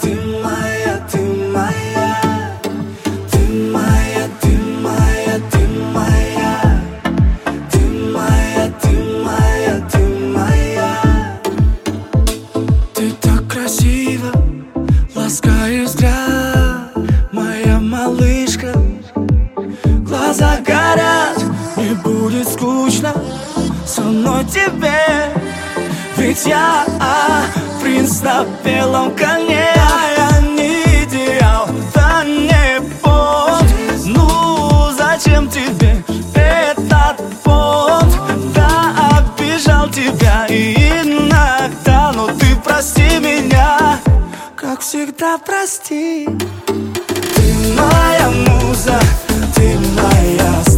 ты моя, ты моя. Ты моя, ты моя, ты моя. Ты моя, ты так красиво, ласкаешь взгляд, моя малышка. Глаза горят, не будет скучно со мной тебе, ведь я. А, принц на белом коне. А я не идеал, да не понт Ну, зачем тебе этот понт? Да, обижал тебя иногда Но ты прости меня. Как всегда прости. Ты моя муза, ты моя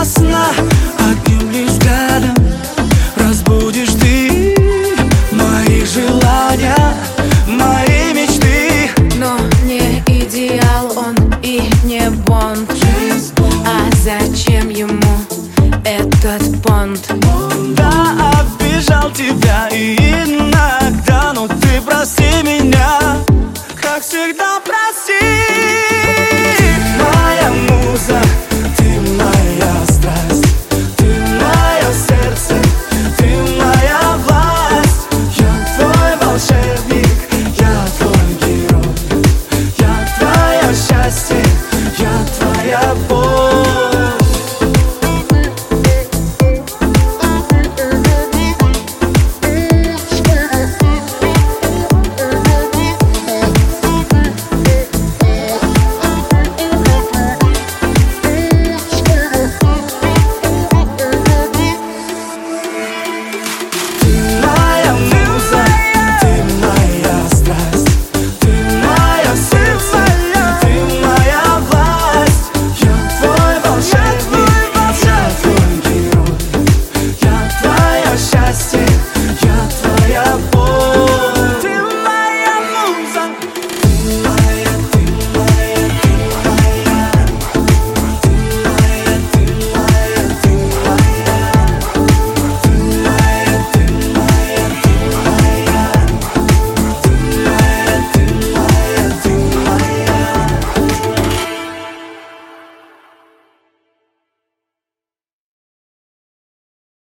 до сна Одним лишь взглядом разбудишь ты Мои желания, мои мечты Но не идеал он и не Бонд А зачем ему этот понт? Да, обижал тебя и up